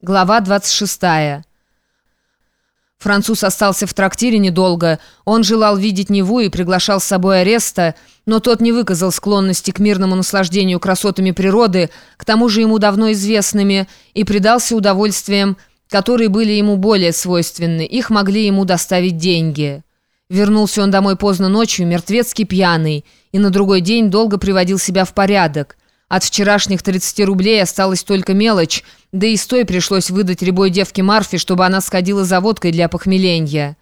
Глава 26. Француз остался в трактире недолго. Он желал видеть Неву и приглашал с собой ареста, но тот не выказал склонности к мирному наслаждению красотами природы, к тому же ему давно известными, и предался удовольствиям, которые были ему более свойственны. Их могли ему доставить деньги. Вернулся он домой поздно ночью, мертвецкий пьяный, и на другой день долго приводил себя в порядок. От вчерашних 30 рублей осталась только мелочь, да и с той пришлось выдать рябой девке Марфе, чтобы она сходила за водкой для похмеления.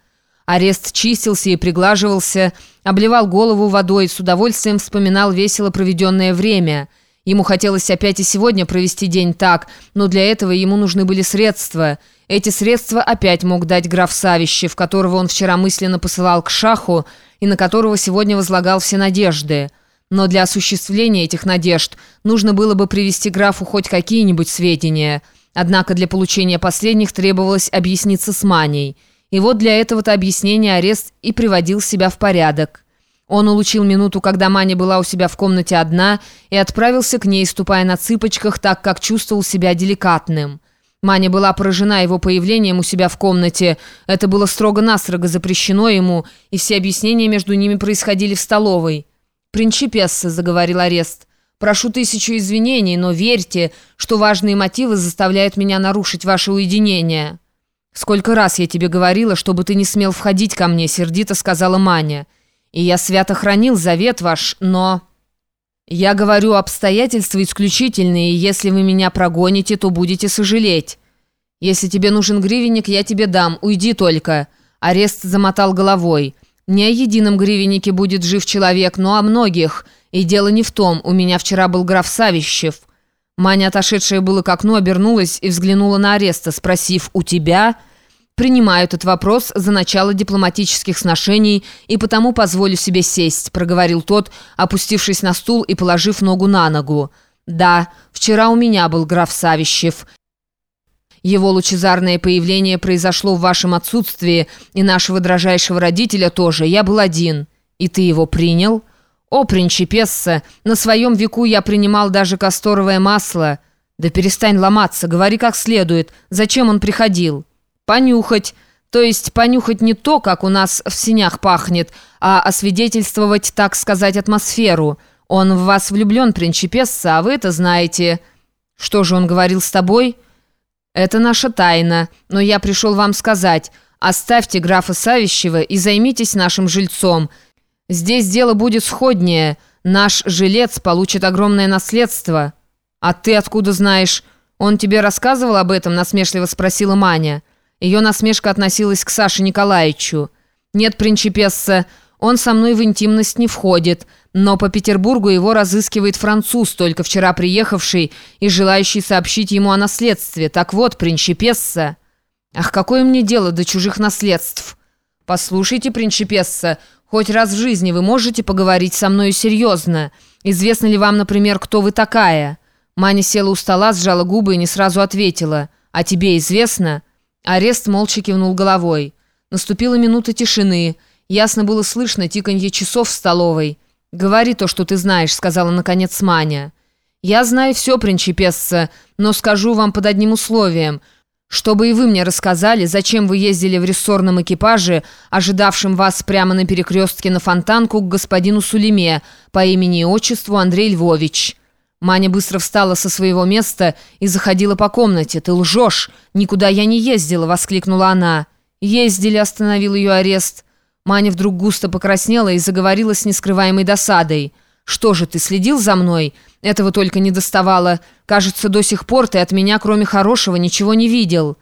Арест чистился и приглаживался, обливал голову водой, с удовольствием вспоминал весело проведенное время. Ему хотелось опять и сегодня провести день так, но для этого ему нужны были средства. Эти средства опять мог дать граф Савищев, которого он вчера мысленно посылал к шаху и на которого сегодня возлагал все надежды. Но для осуществления этих надежд нужно было бы привести графу хоть какие-нибудь сведения. Однако для получения последних требовалось объясниться с Маней. И вот для этого-то объяснения арест и приводил себя в порядок. Он улучил минуту, когда Маня была у себя в комнате одна, и отправился к ней, ступая на цыпочках, так как чувствовал себя деликатным. Маня была поражена его появлением у себя в комнате. Это было строго-настрого запрещено ему, и все объяснения между ними происходили в столовой. «Принчипесса», — заговорил арест. «Прошу тысячу извинений, но верьте, что важные мотивы заставляют меня нарушить ваше уединение». «Сколько раз я тебе говорила, чтобы ты не смел входить ко мне», — сердито сказала Маня. «И я свято хранил завет ваш, но...» «Я говорю обстоятельства исключительные, и если вы меня прогоните, то будете сожалеть. Если тебе нужен гривенник, я тебе дам, уйди только». Арест замотал головой. Не о едином гривеннике будет жив человек, но о многих. И дело не в том, у меня вчера был граф Савищев». Маня, отошедшая было к окну, обернулась и взглянула на ареста, спросив «У тебя?» «Принимаю этот вопрос за начало дипломатических сношений и потому позволю себе сесть», проговорил тот, опустившись на стул и положив ногу на ногу. «Да, вчера у меня был граф Савищев. Его лучезарное появление произошло в вашем отсутствии, и нашего дрожайшего родителя тоже. Я был один. И ты его принял? О, принчипесса, на своем веку я принимал даже касторовое масло. Да перестань ломаться, говори как следует. Зачем он приходил? Понюхать. То есть понюхать не то, как у нас в синях пахнет, а освидетельствовать, так сказать, атмосферу. Он в вас влюблен, принчипесса, а вы это знаете. Что же он говорил с тобой?» «Это наша тайна, но я пришел вам сказать. Оставьте графа Савищева и займитесь нашим жильцом. Здесь дело будет сходнее. Наш жилец получит огромное наследство». «А ты откуда знаешь? Он тебе рассказывал об этом?» насмешливо спросила Маня. Ее насмешка относилась к Саше Николаевичу. «Нет, принчипесса, он со мной в интимность не входит, но по Петербургу его разыскивает француз, только вчера приехавший и желающий сообщить ему о наследстве. Так вот, принчипесса...» «Ах, какое мне дело до чужих наследств?» «Послушайте, принчипесса, хоть раз в жизни вы можете поговорить со мною серьезно. Известно ли вам, например, кто вы такая?» Маня села у стола, сжала губы и не сразу ответила. «А тебе известно?» Арест молча кивнул головой. Наступила минута тишины. Ясно было слышно тиканье часов в столовой. «Говори то, что ты знаешь», — сказала наконец Маня. «Я знаю все, принчипесса, но скажу вам под одним условием. Чтобы и вы мне рассказали, зачем вы ездили в рессорном экипаже, ожидавшем вас прямо на перекрестке на Фонтанку к господину Сулеме по имени и отчеству Андрей Львович». Маня быстро встала со своего места и заходила по комнате. «Ты лжешь! Никуда я не ездила!» — воскликнула она. «Ездили», — остановил ее арест. Маня вдруг густо покраснела и заговорила с нескрываемой досадой. «Что же, ты следил за мной? Этого только не доставало. Кажется, до сих пор ты от меня, кроме хорошего, ничего не видел.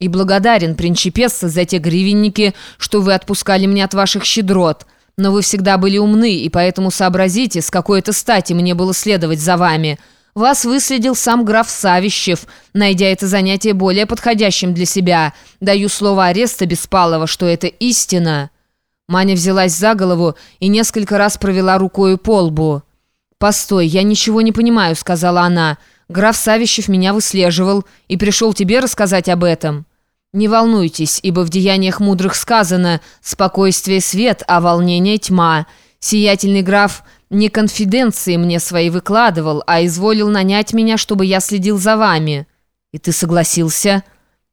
И благодарен, принчипесса, за те гривенники, что вы отпускали мне от ваших щедрот. Но вы всегда были умны, и поэтому сообразите, с какой-то стати мне было следовать за вами». Вас выследил сам граф Савищев, найдя это занятие более подходящим для себя. Даю слово ареста Беспалова, что это истина». Маня взялась за голову и несколько раз провела рукою по лбу. «Постой, я ничего не понимаю», — сказала она. «Граф Савищев меня выслеживал и пришел тебе рассказать об этом». «Не волнуйтесь, ибо в деяниях мудрых сказано «спокойствие свет, а волнение тьма». Сиятельный граф не конфиденции мне свои выкладывал, а изволил нанять меня, чтобы я следил за вами». И ты согласился?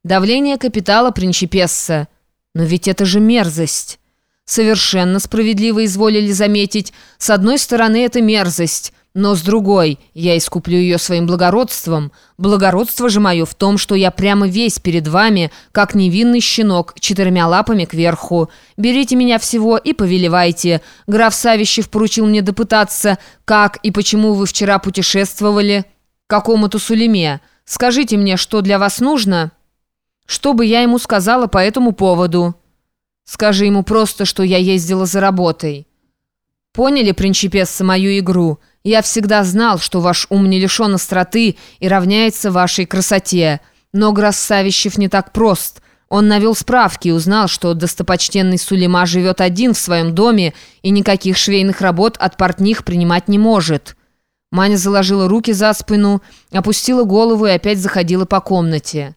Давление капитала принчипесса. Но ведь это же мерзость. Совершенно справедливо изволили заметить. С одной стороны, это мерзость, но с другой, я искуплю ее своим благородством. Благородство же мое в том, что я прямо весь перед вами, как невинный щенок, четырьмя лапами кверху. Берите меня всего и повелевайте. Граф Савищев поручил мне допытаться, как и почему вы вчера путешествовали к какому-то Сулеме. Скажите мне, что для вас нужно? Что бы я ему сказала по этому поводу? Скажи ему просто, что я ездила за работой. Поняли, принчипесса, мою игру?» Я всегда знал, что ваш ум не лишен остроты и равняется вашей красоте. Но Гроссавищев не так прост. Он навел справки и узнал, что достопочтенный Сулейма живет один в своем доме и никаких швейных работ от портних принимать не может». Маня заложила руки за спину, опустила голову и опять заходила по комнате.